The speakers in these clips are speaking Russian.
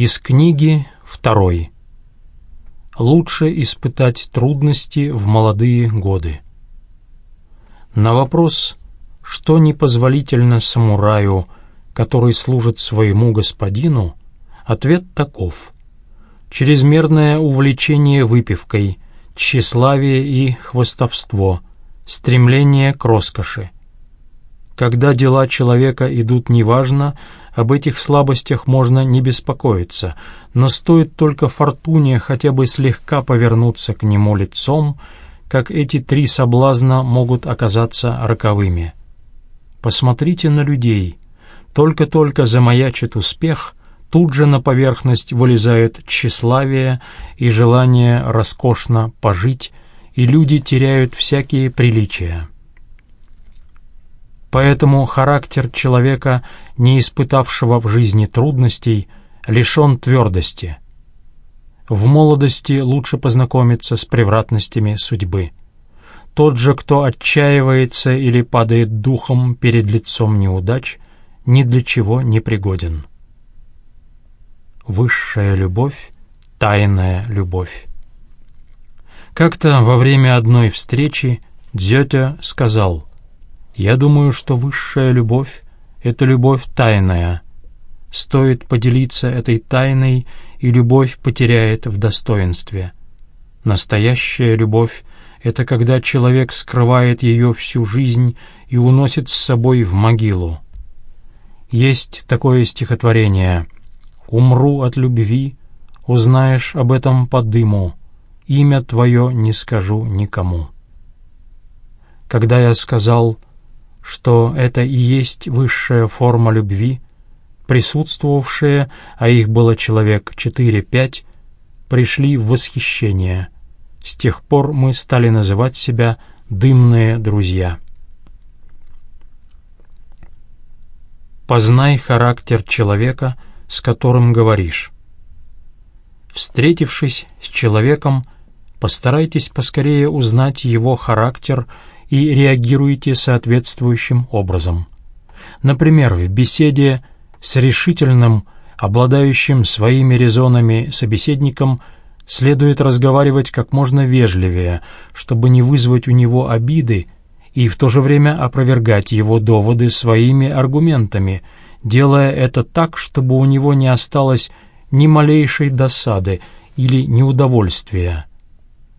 Из книги второй. Лучше испытать трудности в молодые годы. На вопрос, что непозволительно самураю, который служит своему господину, ответ таков. Чрезмерное увлечение выпивкой, тщеславие и хвостовство, стремление к роскоши. Когда дела человека идут неважно, об этих слабостях можно не беспокоиться, но стоит только фортуне хотя бы слегка повернуться к нему лицом, как эти три соблазна могут оказаться роковыми. Посмотрите на людей. Только-только замаячит успех, тут же на поверхность вылезают тщеславие и желание роскошно пожить, и люди теряют всякие приличия. Поэтому характер человека, не испытавшего в жизни трудностей, лишен твердости. В молодости лучше познакомиться с превратностями судьбы. Тот же, кто отчаивается или падает духом перед лицом неудач, ни для чего не пригоден. Высшая любовь — тайная любовь. Как-то во время одной встречи Дзётя сказал — я думаю, что высшая любовь — это любовь тайная. Стоит поделиться этой тайной, и любовь потеряет в достоинстве. Настоящая любовь — это когда человек скрывает ее всю жизнь и уносит с собой в могилу. Есть такое стихотворение «Умру от любви, узнаешь об этом по дыму, имя твое не скажу никому». Когда я сказал что это и есть высшая форма любви, присутствовавшие, а их было человек четыре-пять, пришли в восхищение. С тех пор мы стали называть себя «дымные друзья». Познай характер человека, с которым говоришь. Встретившись с человеком, постарайтесь поскорее узнать его характер и реагируете соответствующим образом. Например, в беседе с решительным, обладающим своими резонами собеседником следует разговаривать как можно вежливее, чтобы не вызвать у него обиды и в то же время опровергать его доводы своими аргументами, делая это так, чтобы у него не осталось ни малейшей досады или неудовольствия.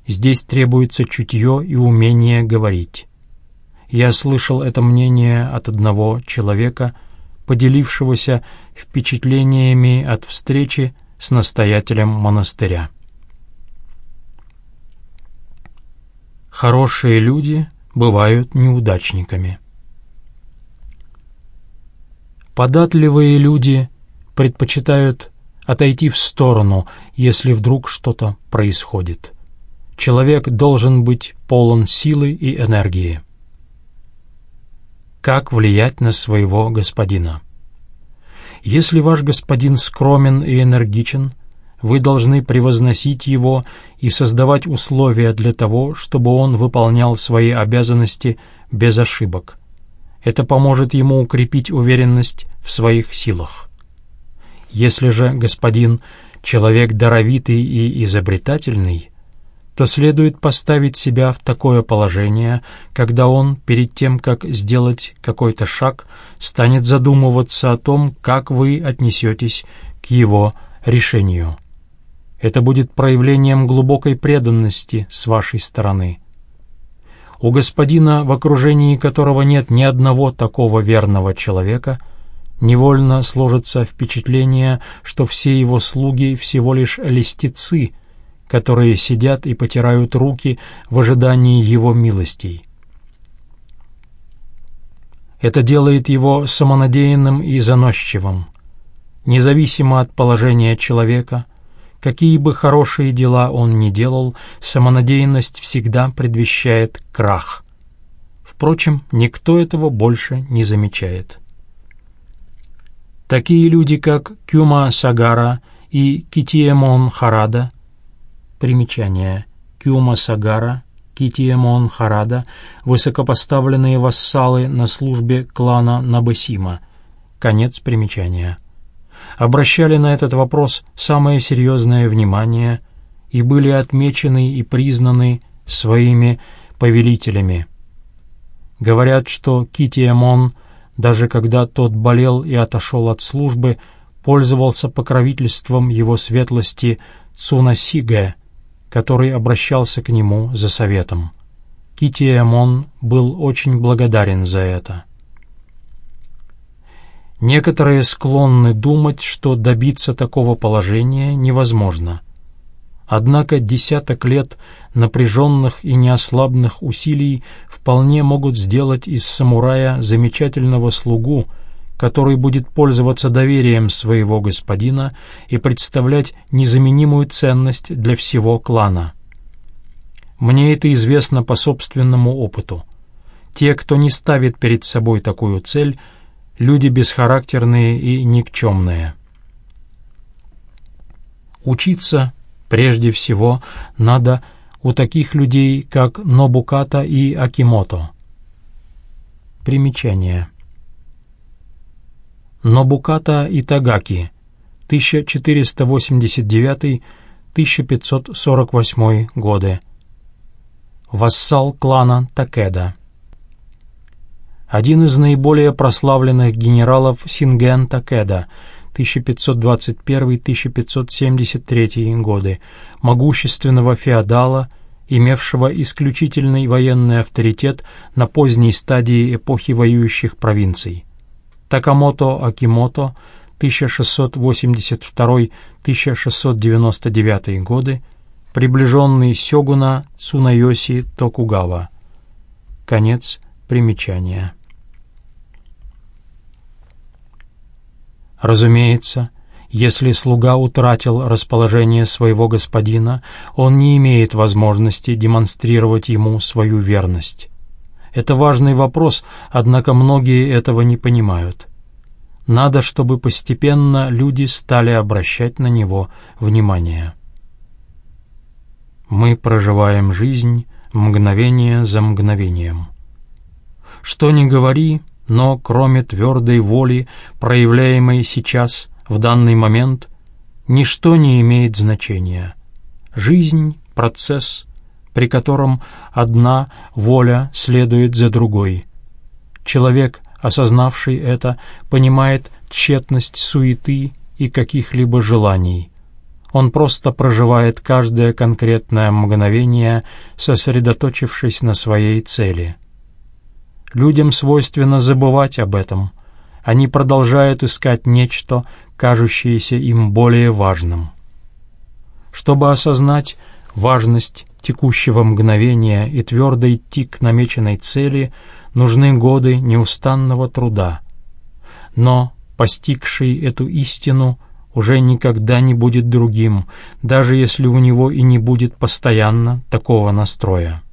Здесь требуется чутье и умение говорить. Я слышал это мнение от одного человека, поделившегося впечатлениями от встречи с настоятелем монастыря. Хорошие люди бывают неудачниками. Податливые люди предпочитают отойти в сторону, если вдруг что-то происходит. Человек должен быть полон силы и энергии. Как влиять на своего господина? Если ваш господин скромен и энергичен, вы должны превозносить его и создавать условия для того, чтобы он выполнял свои обязанности без ошибок. Это поможет ему укрепить уверенность в своих силах. Если же господин — человек даровитый и изобретательный, то следует поставить себя в такое положение, когда он, перед тем, как сделать какой-то шаг, станет задумываться о том, как вы отнесетесь к его решению. Это будет проявлением глубокой преданности с вашей стороны. У господина, в окружении которого нет ни одного такого верного человека, невольно сложится впечатление, что все его слуги всего лишь листицы — которые сидят и потирают руки в ожидании его милостей. Это делает его самонадеянным и заносчивым. Независимо от положения человека, какие бы хорошие дела он ни делал, самонадеянность всегда предвещает крах. Впрочем, никто этого больше не замечает. Такие люди, как Кюма Сагара и Китиемон Харада, Примечание. Кюма Сагара, Китиемон Харада, высокопоставленные вассалы на службе клана Набасима. Конец примечания. обращали на этот вопрос самое серьезное внимание и были отмечены и признаны своими повелителями. Говорят, что Китиэмон, даже когда тот болел и отошел от службы, пользовался покровительством его светлости Цунасигэ, который обращался к нему за советом. Китиэмон был очень благодарен за это. Некоторые склонны думать, что добиться такого положения невозможно. Однако десяток лет напряженных и неослабных усилий вполне могут сделать из самурая замечательного слугу, который будет пользоваться доверием своего господина и представлять незаменимую ценность для всего клана. Мне это известно по собственному опыту. Те, кто не ставит перед собой такую цель – люди бесхарактерные и никчемные. Учиться, прежде всего, надо у таких людей, как Нобуката и Акимото. Примечание. Нобуката Тагаки, 1489-1548 годы. Вассал клана Такеда один из наиболее прославленных генералов Синген Такеда 1521-1573 годы, могущественного феодала, имевшего исключительный военный авторитет на поздней стадии эпохи воюющих провинций. Такамото Акимото 1682-1699 годы, приближенный сёгуна Цунайоси Токугава. Конец примечания. Разумеется, если слуга утратил расположение своего господина, он не имеет возможности демонстрировать ему свою верность. Это важный вопрос, однако многие этого не понимают. Надо, чтобы постепенно люди стали обращать на него внимание. Мы проживаем жизнь мгновение за мгновением. Что ни говори, но кроме твердой воли, проявляемой сейчас, в данный момент, ничто не имеет значения. Жизнь — процесс, при котором одна воля следует за другой. Человек, осознавший это, понимает тщетность суеты и каких-либо желаний. Он просто проживает каждое конкретное мгновение, сосредоточившись на своей цели — Людям свойственно забывать об этом. Они продолжают искать нечто, кажущееся им более важным. Чтобы осознать важность текущего мгновения и твердо идти к намеченной цели, нужны годы неустанного труда. Но, постигший эту истину, уже никогда не будет другим, даже если у него и не будет постоянно такого настроя.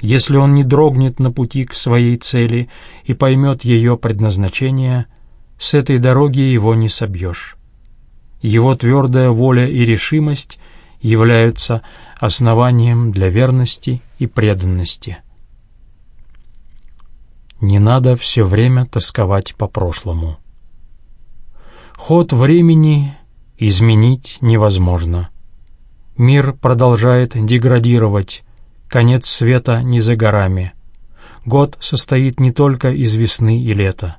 Если он не дрогнет на пути к своей цели и поймет ее предназначение, с этой дороги его не собьешь. Его твердая воля и решимость являются основанием для верности и преданности. Не надо все время тосковать по прошлому. Ход времени изменить невозможно. Мир продолжает деградировать, Конец света не за горами. Год состоит не только из весны и лета.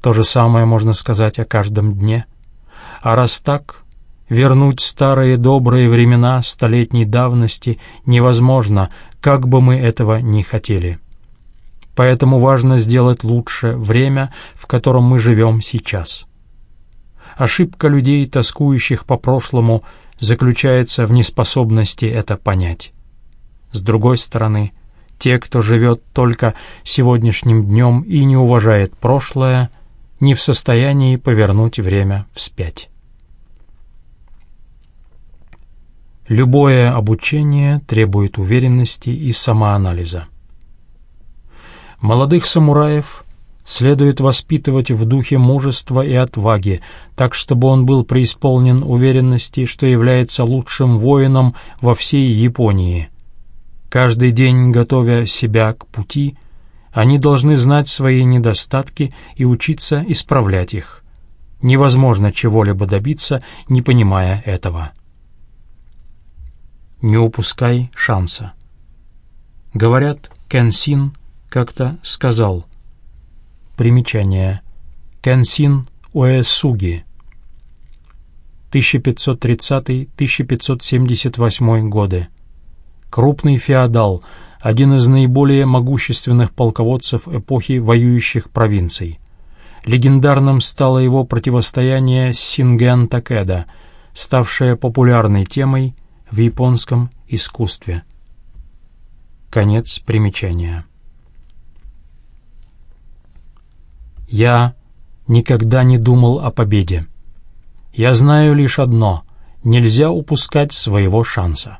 То же самое можно сказать о каждом дне. А раз так, вернуть старые добрые времена столетней давности невозможно, как бы мы этого ни хотели. Поэтому важно сделать лучше время, в котором мы живем сейчас. Ошибка людей, тоскующих по прошлому, заключается в неспособности это понять. С другой стороны, те, кто живет только сегодняшним днем и не уважает прошлое, не в состоянии повернуть время вспять. Любое обучение требует уверенности и самоанализа. Молодых самураев следует воспитывать в духе мужества и отваги, так чтобы он был преисполнен уверенности, что является лучшим воином во всей Японии, Каждый день, готовя себя к пути, они должны знать свои недостатки и учиться исправлять их. Невозможно чего-либо добиться, не понимая этого. Не упускай шанса. Говорят, Кенсин как-то сказал. Примечание. Кенсин Уэсуги. 1530-1578 годы. Крупный феодал, один из наиболее могущественных полководцев эпохи воюющих провинций. Легендарным стало его противостояние с Синген Такеда, ставшее популярной темой в японском искусстве. Конец примечания. Я никогда не думал о победе. Я знаю лишь одно — нельзя упускать своего шанса.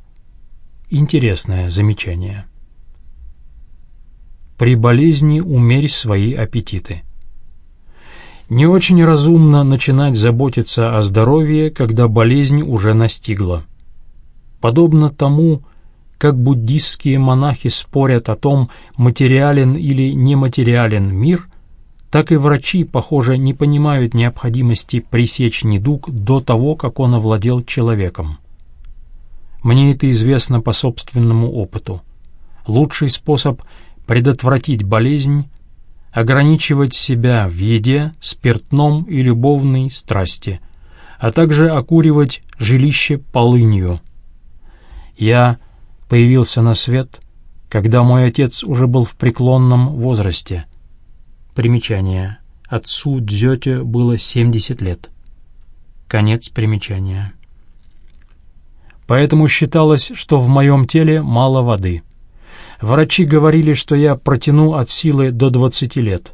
Интересное замечание. При болезни умерь свои аппетиты. Не очень разумно начинать заботиться о здоровье, когда болезнь уже настигла. Подобно тому, как буддистские монахи спорят о том, материален или нематериален мир, так и врачи, похоже, не понимают необходимости пресечь недуг до того, как он овладел человеком. Мне это известно по собственному опыту. Лучший способ предотвратить болезнь — ограничивать себя в еде, спиртном и любовной страсти, а также окуривать жилище полынью. Я появился на свет, когда мой отец уже был в преклонном возрасте — Примечание. Отцу Дзёте было 70 лет. Конец примечания. Поэтому считалось, что в моем теле мало воды. Врачи говорили, что я протяну от силы до 20 лет.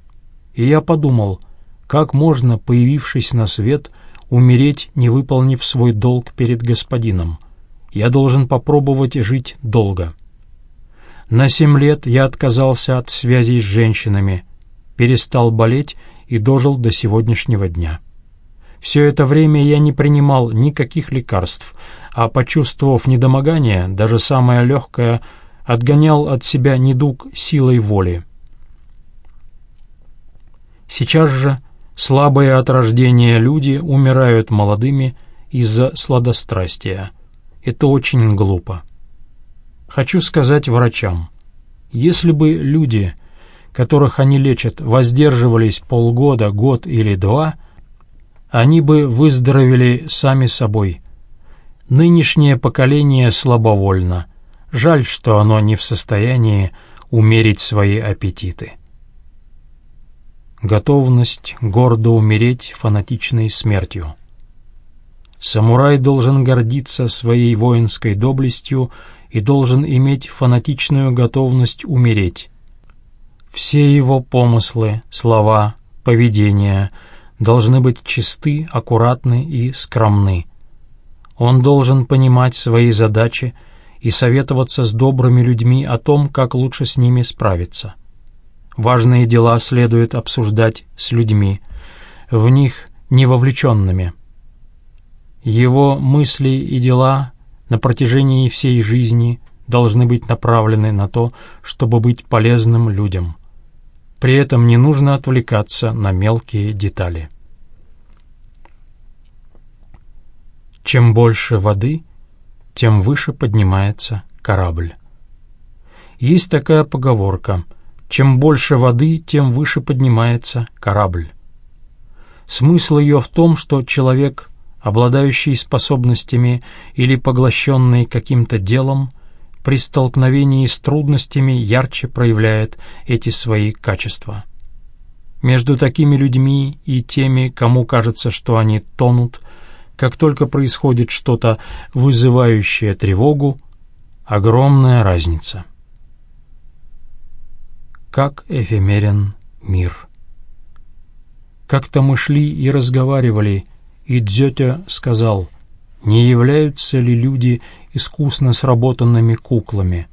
И я подумал, как можно, появившись на свет, умереть, не выполнив свой долг перед господином. Я должен попробовать жить долго. На семь лет я отказался от связей с женщинами, перестал болеть и дожил до сегодняшнего дня. Все это время я не принимал никаких лекарств, а, почувствовав недомогание, даже самое легкое, отгонял от себя недуг силой воли. Сейчас же слабые от рождения люди умирают молодыми из-за сладострастия. Это очень глупо. Хочу сказать врачам, если бы люди которых они лечат, воздерживались полгода, год или два, они бы выздоровели сами собой. Нынешнее поколение слабовольно. Жаль, что оно не в состоянии умерить свои аппетиты. Готовность гордо умереть фанатичной смертью. Самурай должен гордиться своей воинской доблестью и должен иметь фанатичную готовность умереть, все его помыслы, слова, поведение должны быть чисты, аккуратны и скромны. Он должен понимать свои задачи и советоваться с добрыми людьми о том, как лучше с ними справиться. Важные дела следует обсуждать с людьми, в них не вовлеченными. Его мысли и дела на протяжении всей жизни должны быть направлены на то, чтобы быть полезным людям. При этом не нужно отвлекаться на мелкие детали. Чем больше воды, тем выше поднимается корабль. Есть такая поговорка «Чем больше воды, тем выше поднимается корабль». Смысл ее в том, что человек, обладающий способностями или поглощенный каким-то делом, при столкновении с трудностями ярче проявляет эти свои качества. Между такими людьми и теми, кому кажется, что они тонут, как только происходит что-то, вызывающее тревогу, огромная разница. Как эфемерен мир. Как-то мы шли и разговаривали, и Дзётя сказал, не являются ли люди искусно сработанными куклами.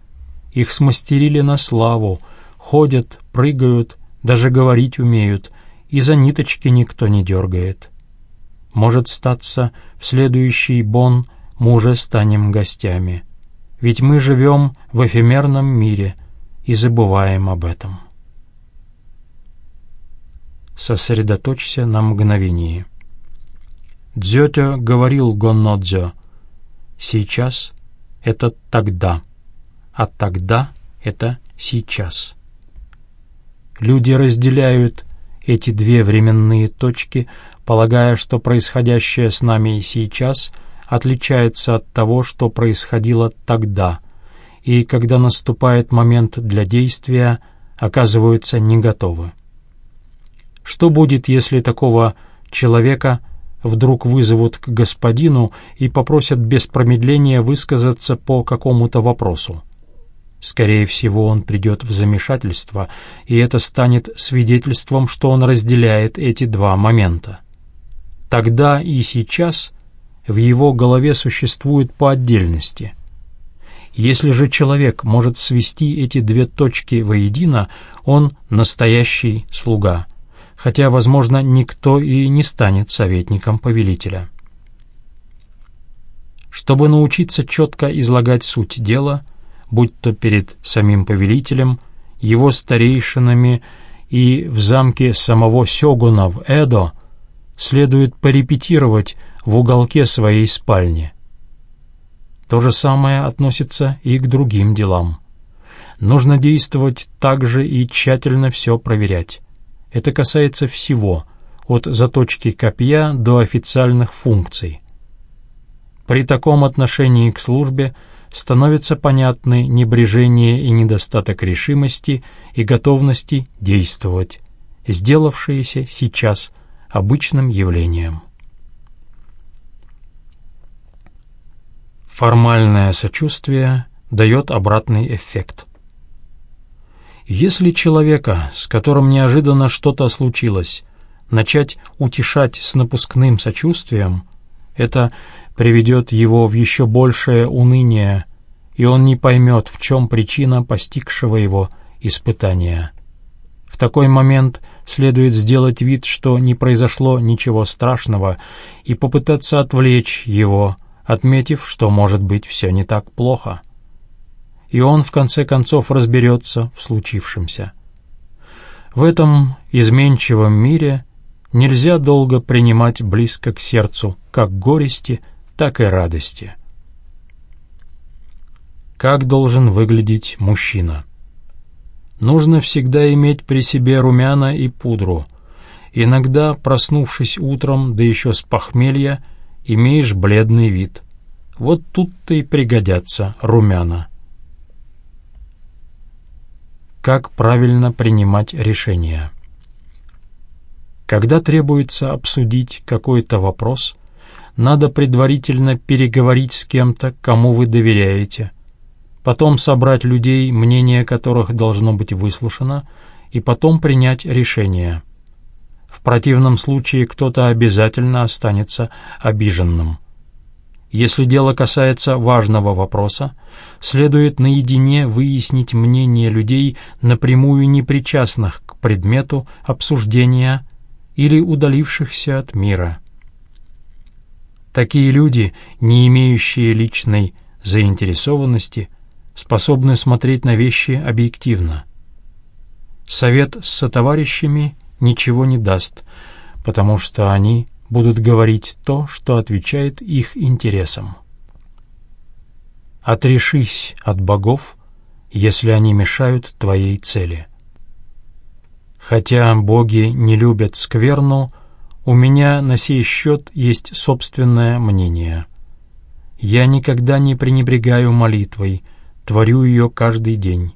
Их смастерили на славу, ходят, прыгают, даже говорить умеют, и за ниточки никто не дергает. Может статься, в следующий бон мы уже станем гостями. Ведь мы живем в эфемерном мире и забываем об этом. Сосредоточься на мгновении. Дзётё говорил Гоннодзё, «Сейчас — это тогда, а тогда — это сейчас». Люди разделяют эти две временные точки, полагая, что происходящее с нами сейчас отличается от того, что происходило тогда, и когда наступает момент для действия, оказываются не готовы. Что будет, если такого человека вдруг вызовут к господину и попросят без промедления высказаться по какому-то вопросу? Скорее всего, он придет в замешательство, и это станет свидетельством, что он разделяет эти два момента. Тогда и сейчас в его голове существует по отдельности. Если же человек может свести эти две точки воедино, он настоящий слуга, хотя, возможно, никто и не станет советником повелителя. Чтобы научиться четко излагать суть дела, будь то перед самим повелителем, его старейшинами и в замке самого Сёгуна в Эдо – следует порепетировать в уголке своей спальни. То же самое относится и к другим делам. Нужно действовать так же и тщательно все проверять. Это касается всего, от заточки копья до официальных функций. При таком отношении к службе становятся понятны небрежение и недостаток решимости и готовности действовать, сделавшиеся сейчас – обычным явлением. Формальное сочувствие дает обратный эффект. Если человека, с которым неожиданно что-то случилось, начать утешать с напускным сочувствием, это приведет его в еще большее уныние, и он не поймет, в чем причина постигшего его испытания. В такой момент – следует сделать вид, что не произошло ничего страшного, и попытаться отвлечь его, отметив, что, может быть, все не так плохо. И он, в конце концов, разберется в случившемся. В этом изменчивом мире нельзя долго принимать близко к сердцу как горести, так и радости. Как должен выглядеть мужчина? Нужно всегда иметь при себе румяна и пудру. Иногда, проснувшись утром, да еще с похмелья, имеешь бледный вид. Вот тут-то и пригодятся румяна. Как правильно принимать решения? Когда требуется обсудить какой-то вопрос, надо предварительно переговорить с кем-то, кому вы доверяете, потом собрать людей, мнение которых должно быть выслушано, и потом принять решение. В противном случае кто-то обязательно останется обиженным. Если дело касается важного вопроса, следует наедине выяснить мнение людей, напрямую непричастных к предмету обсуждения или удалившихся от мира. Такие люди, не имеющие личной заинтересованности, способны смотреть на вещи объективно. Совет с сотоварищами ничего не даст, потому что они будут говорить то, что отвечает их интересам. Отрешись от богов, если они мешают твоей цели. Хотя боги не любят скверну, у меня на сей счет есть собственное мнение. Я никогда не пренебрегаю молитвой — творю ее каждый день.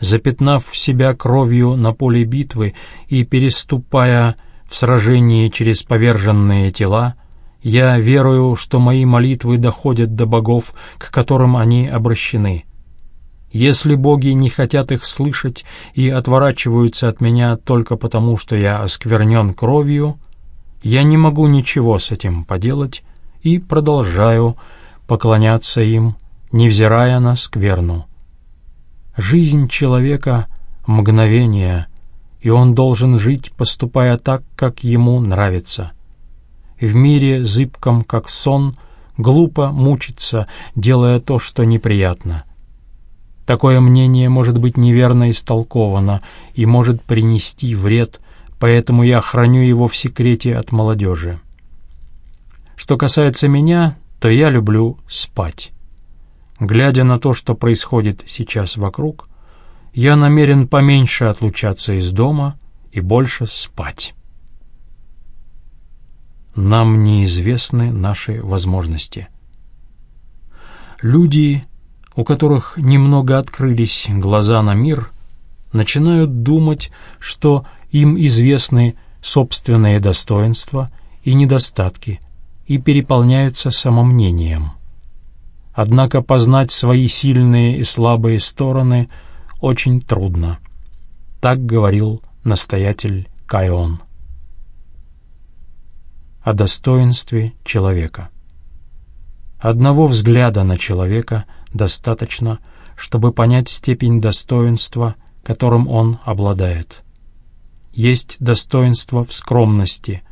Запятнав себя кровью на поле битвы и переступая в сражении через поверженные тела, я верую, что мои молитвы доходят до богов, к которым они обращены. Если боги не хотят их слышать и отворачиваются от меня только потому, что я осквернен кровью, я не могу ничего с этим поделать и продолжаю поклоняться им, невзирая на скверну. Жизнь человека — мгновение, и он должен жить, поступая так, как ему нравится. В мире, зыбком как сон, глупо мучиться, делая то, что неприятно. Такое мнение может быть неверно истолковано и может принести вред, поэтому я храню его в секрете от молодежи. Что касается меня, то я люблю спать. Глядя на то, что происходит сейчас вокруг, я намерен поменьше отлучаться из дома и больше спать. Нам неизвестны наши возможности. Люди, у которых немного открылись глаза на мир, начинают думать, что им известны собственные достоинства и недостатки и переполняются самомнением. Однако познать свои сильные и слабые стороны очень трудно. Так говорил настоятель Кайон. О достоинстве человека. Одного взгляда на человека достаточно, чтобы понять степень достоинства, которым он обладает. Есть достоинство в скромности,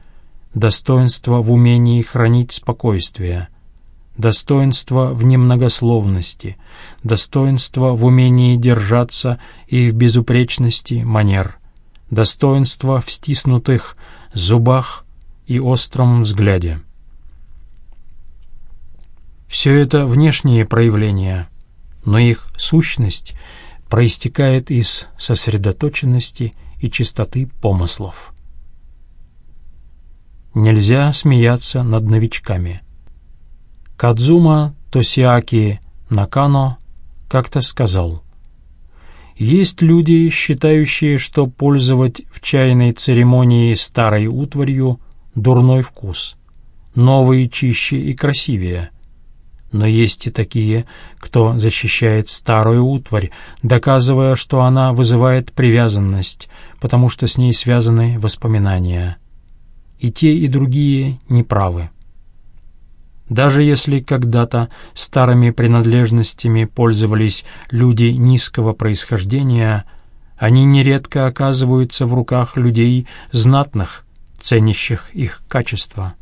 достоинство в умении хранить спокойствие, достоинство в немногословности, достоинство в умении держаться и в безупречности манер, достоинство в стиснутых зубах и остром взгляде. Все это внешние проявления, но их сущность проистекает из сосредоточенности и чистоты помыслов. Нельзя смеяться над новичками. Кадзума Тосиаки Накано как-то сказал, «Есть люди, считающие, что пользовать в чайной церемонии старой утварью — дурной вкус, новые чище и красивее. Но есть и такие, кто защищает старую утварь, доказывая, что она вызывает привязанность, потому что с ней связаны воспоминания» и те, и другие неправы. Даже если когда-то старыми принадлежностями пользовались люди низкого происхождения, они нередко оказываются в руках людей знатных, ценящих их качества.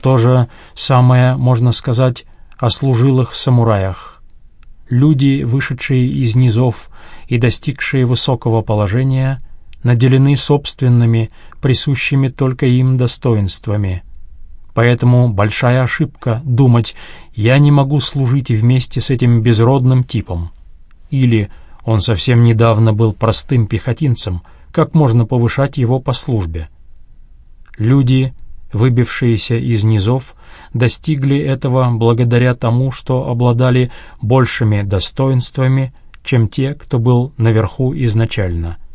То же самое можно сказать о служилых самураях. Люди, вышедшие из низов и достигшие высокого положения, наделены собственными, присущими только им достоинствами. Поэтому большая ошибка думать «я не могу служить вместе с этим безродным типом» или «он совсем недавно был простым пехотинцем, как можно повышать его по службе?» Люди, выбившиеся из низов, достигли этого благодаря тому, что обладали большими достоинствами, чем те, кто был наверху изначально –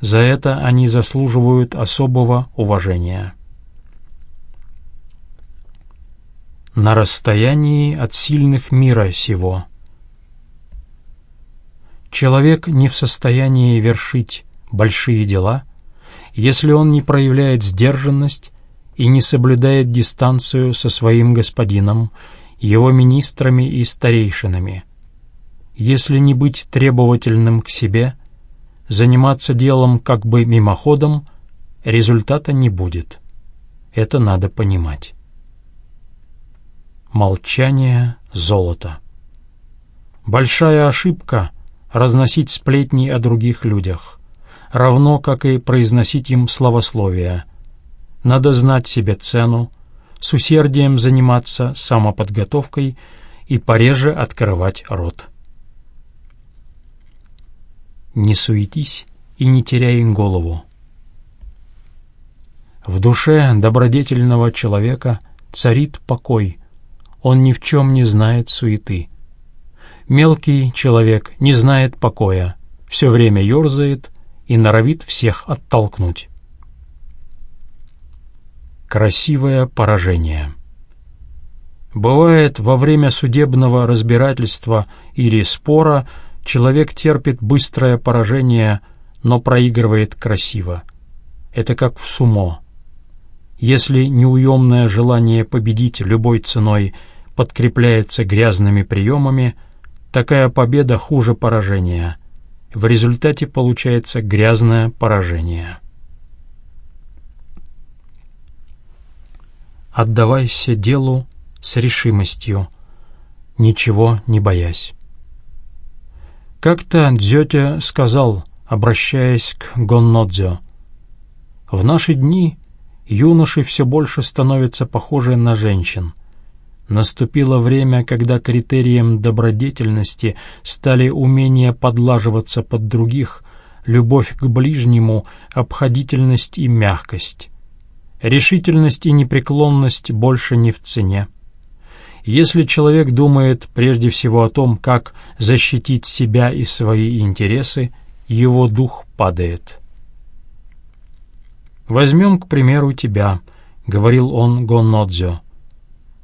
за это они заслуживают особого уважения. На расстоянии от сильных мира сего. Человек не в состоянии вершить большие дела, если он не проявляет сдержанность и не соблюдает дистанцию со своим господином, его министрами и старейшинами. Если не быть требовательным к себе — заниматься делом как бы мимоходом, результата не будет. Это надо понимать. Молчание — золото. Большая ошибка — разносить сплетни о других людях, равно как и произносить им словословия. Надо знать себе цену, с усердием заниматься самоподготовкой и пореже открывать рот не суетись и не теряй голову. В душе добродетельного человека царит покой, он ни в чем не знает суеты. Мелкий человек не знает покоя, все время ерзает и норовит всех оттолкнуть. Красивое поражение Бывает, во время судебного разбирательства или спора – Человек терпит быстрое поражение, но проигрывает красиво. Это как в сумо. Если неуемное желание победить любой ценой подкрепляется грязными приемами, такая победа хуже поражения. В результате получается грязное поражение. Отдавайся делу с решимостью, ничего не боясь. Как-то Дзётя сказал, обращаясь к Гоннодзё, «В наши дни Юноши все больше становятся похожи на женщин. Наступило время, когда критерием добродетельности стали умение подлаживаться под других, любовь к ближнему, обходительность и мягкость. Решительность и непреклонность больше не в цене. Если человек думает прежде всего о том, как защитить себя и свои интересы, его дух падает. «Возьмем, к примеру, тебя», — говорил он Гоннодзё.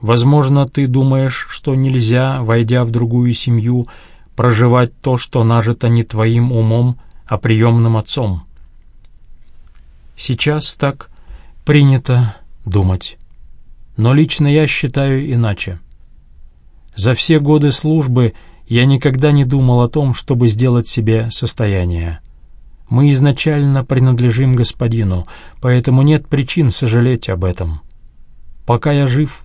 «Возможно, ты думаешь, что нельзя, войдя в другую семью, проживать то, что нажито не твоим умом, а приемным отцом. Сейчас так принято думать. Но лично я считаю иначе. За все годы службы я никогда не думал о том, чтобы сделать себе состояние. Мы изначально принадлежим Господину, поэтому нет причин сожалеть об этом. Пока я жив,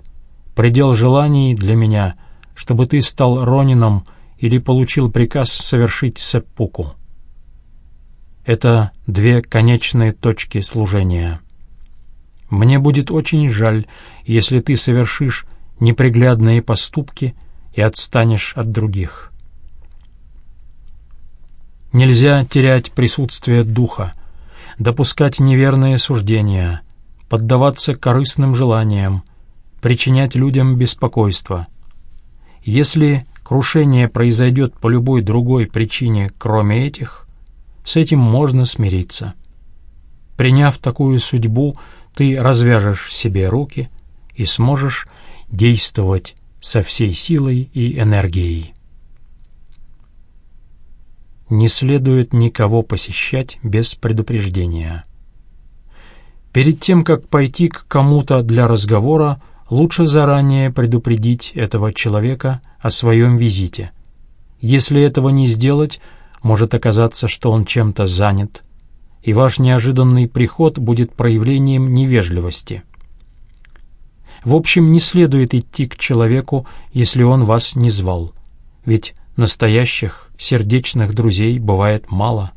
предел желаний для меня, чтобы ты стал Ронином или получил приказ совершить сеппуку. Это две конечные точки служения. Мне будет очень жаль, если ты совершишь неприглядные поступки и отстанешь от других. Нельзя терять присутствие духа, допускать неверные суждения, поддаваться корыстным желаниям, причинять людям беспокойство. Если крушение произойдет по любой другой причине, кроме этих, с этим можно смириться. Приняв такую судьбу, ты развяжешь себе руки и сможешь действовать со всей силой и энергией не следует никого посещать без предупреждения. Перед тем, как пойти к кому-то для разговора, лучше заранее предупредить этого человека о своем визите. Если этого не сделать, может оказаться, что он чем-то занят, и ваш неожиданный приход будет проявлением невежливости. В общем, не следует идти к человеку, если он вас не звал, ведь настоящих сердечных друзей бывает мало.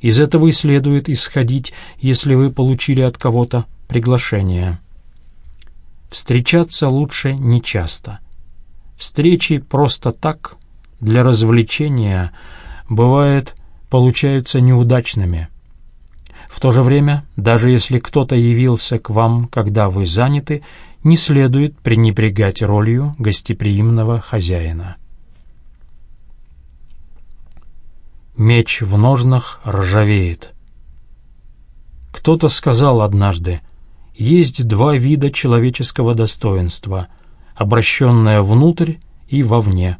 Из этого и следует исходить, если вы получили от кого-то приглашение. Встречаться лучше нечасто. Встречи просто так, для развлечения, бывает, получаются неудачными. В то же время, даже если кто-то явился к вам, когда вы заняты, не следует пренебрегать ролью гостеприимного хозяина. Меч в ножнах ржавеет. Кто-то сказал однажды, есть два вида человеческого достоинства, обращенное внутрь и вовне.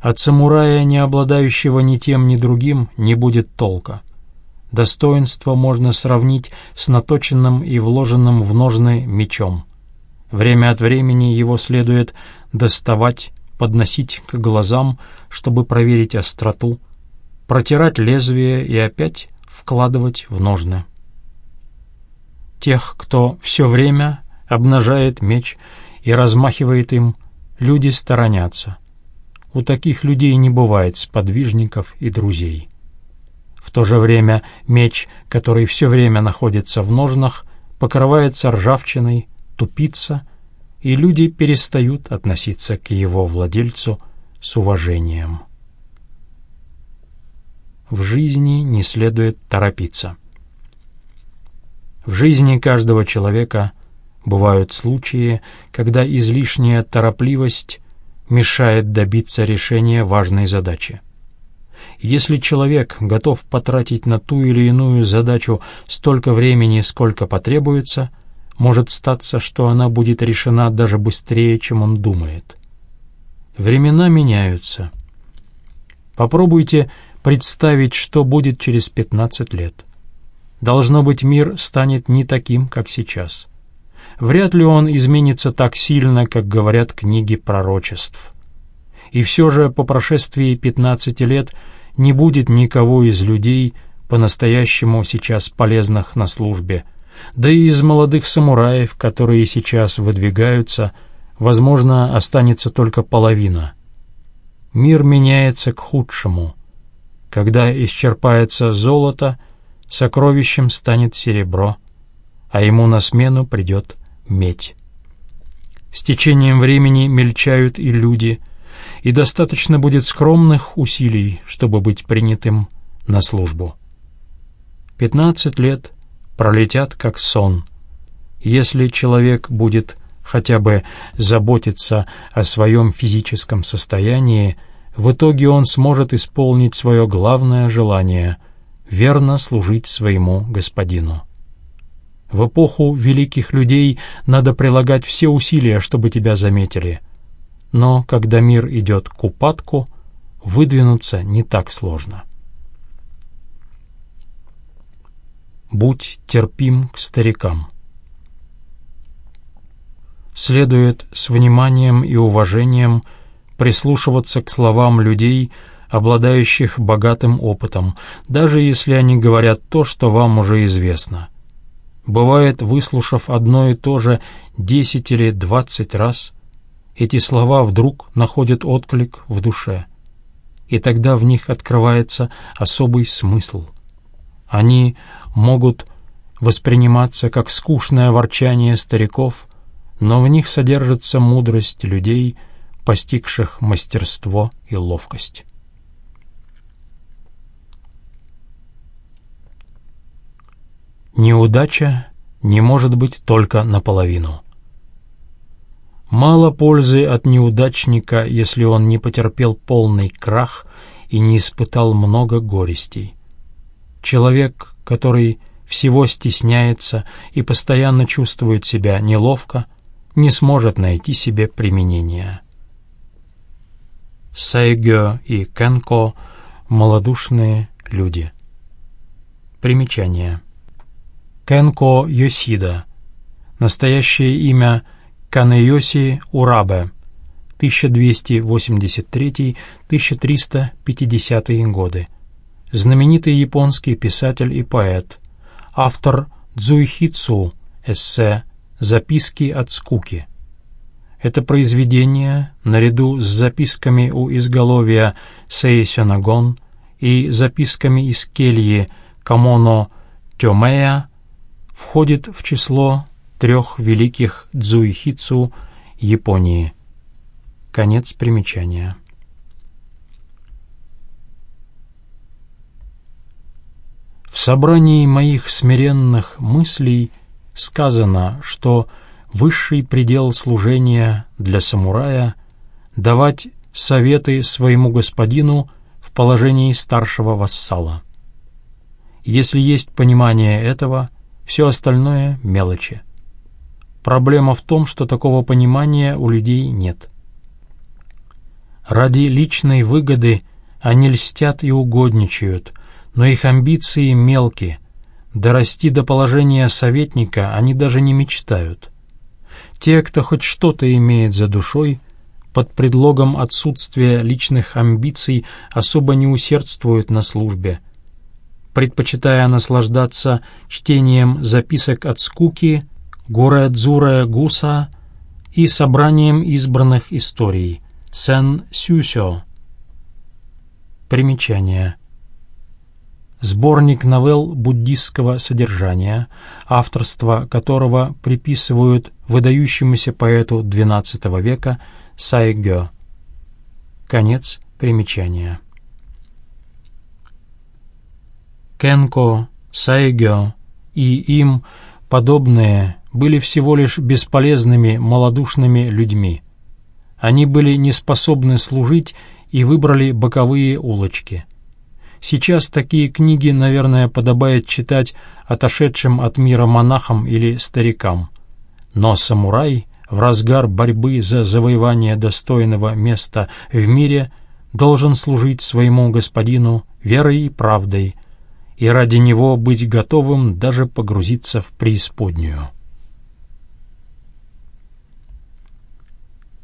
От самурая, не обладающего ни тем, ни другим, не будет толка. Достоинство можно сравнить с наточенным и вложенным в ножны мечом. Время от времени его следует доставать, подносить к глазам, чтобы проверить остроту, протирать лезвие и опять вкладывать в ножны. Тех, кто все время обнажает меч и размахивает им, люди сторонятся. У таких людей не бывает сподвижников и друзей. В то же время меч, который все время находится в ножнах, покрывается ржавчиной, тупится, и люди перестают относиться к его владельцу с уважением в жизни не следует торопиться. В жизни каждого человека бывают случаи, когда излишняя торопливость мешает добиться решения важной задачи. Если человек готов потратить на ту или иную задачу столько времени, сколько потребуется, может статься, что она будет решена даже быстрее, чем он думает. Времена меняются. Попробуйте представить, что будет через 15 лет. Должно быть, мир станет не таким, как сейчас. Вряд ли он изменится так сильно, как говорят книги пророчеств. И все же по прошествии 15 лет не будет никого из людей, по-настоящему сейчас полезных на службе, да и из молодых самураев, которые сейчас выдвигаются, возможно, останется только половина. Мир меняется к худшему — когда исчерпается золото, сокровищем станет серебро, а ему на смену придет медь. С течением времени мельчают и люди, и достаточно будет скромных усилий, чтобы быть принятым на службу. Пятнадцать лет пролетят как сон. Если человек будет хотя бы заботиться о своем физическом состоянии, в итоге он сможет исполнить свое главное желание — верно служить своему господину. В эпоху великих людей надо прилагать все усилия, чтобы тебя заметили. Но когда мир идет к упадку, выдвинуться не так сложно. Будь терпим к старикам. Следует с вниманием и уважением прислушиваться к словам людей, обладающих богатым опытом, даже если они говорят то, что вам уже известно — Бывает, выслушав одно и то же десять или двадцать раз, эти слова вдруг находят отклик в душе, и тогда в них открывается особый смысл. Они могут восприниматься как скучное ворчание стариков, но в них содержится мудрость людей, постигших мастерство и ловкость. Неудача не может быть только наполовину. Мало пользы от неудачника, если он не потерпел полный крах и не испытал много горестей. Человек, который всего стесняется и постоянно чувствует себя неловко, не сможет найти себе применения. Сайгё и Кенко — малодушные люди. Примечание. Кенко Йосида. Настоящее имя Канеёси Урабе. 1283-1350 годы. Знаменитый японский писатель и поэт. Автор Дзуйхицу, эссе «Записки от скуки». Это произведение, наряду с записками у изголовья Сейсёнагон и записками из кельи Камоно Тёмея, входит в число трех великих дзуихицу Японии. Конец примечания. В собрании моих смиренных мыслей сказано, что высший предел служения для самурая — давать советы своему господину в положении старшего вассала. Если есть понимание этого, все остальное — мелочи. Проблема в том, что такого понимания у людей нет. Ради личной выгоды они льстят и угодничают, но их амбиции мелкие. Дорасти до положения советника они даже не мечтают. Те, кто хоть что-то имеет за душой, под предлогом отсутствия личных амбиций особо не усердствуют на службе — предпочитая наслаждаться чтением записок от скуки, Гуре Дзуре Гуса и собранием избранных историй Сен Сюсё. Примечание. Сборник новелл буддистского содержания, авторство которого приписывают выдающемуся поэту XII века Сайгё. Конец примечания. Кенко, Сайгё и им подобные были всего лишь бесполезными малодушными людьми. Они были неспособны служить и выбрали боковые улочки. Сейчас такие книги, наверное, подобает читать отошедшим от мира монахам или старикам. Но самурай в разгар борьбы за завоевание достойного места в мире должен служить своему господину верой и правдой, и ради него быть готовым даже погрузиться в преисподнюю.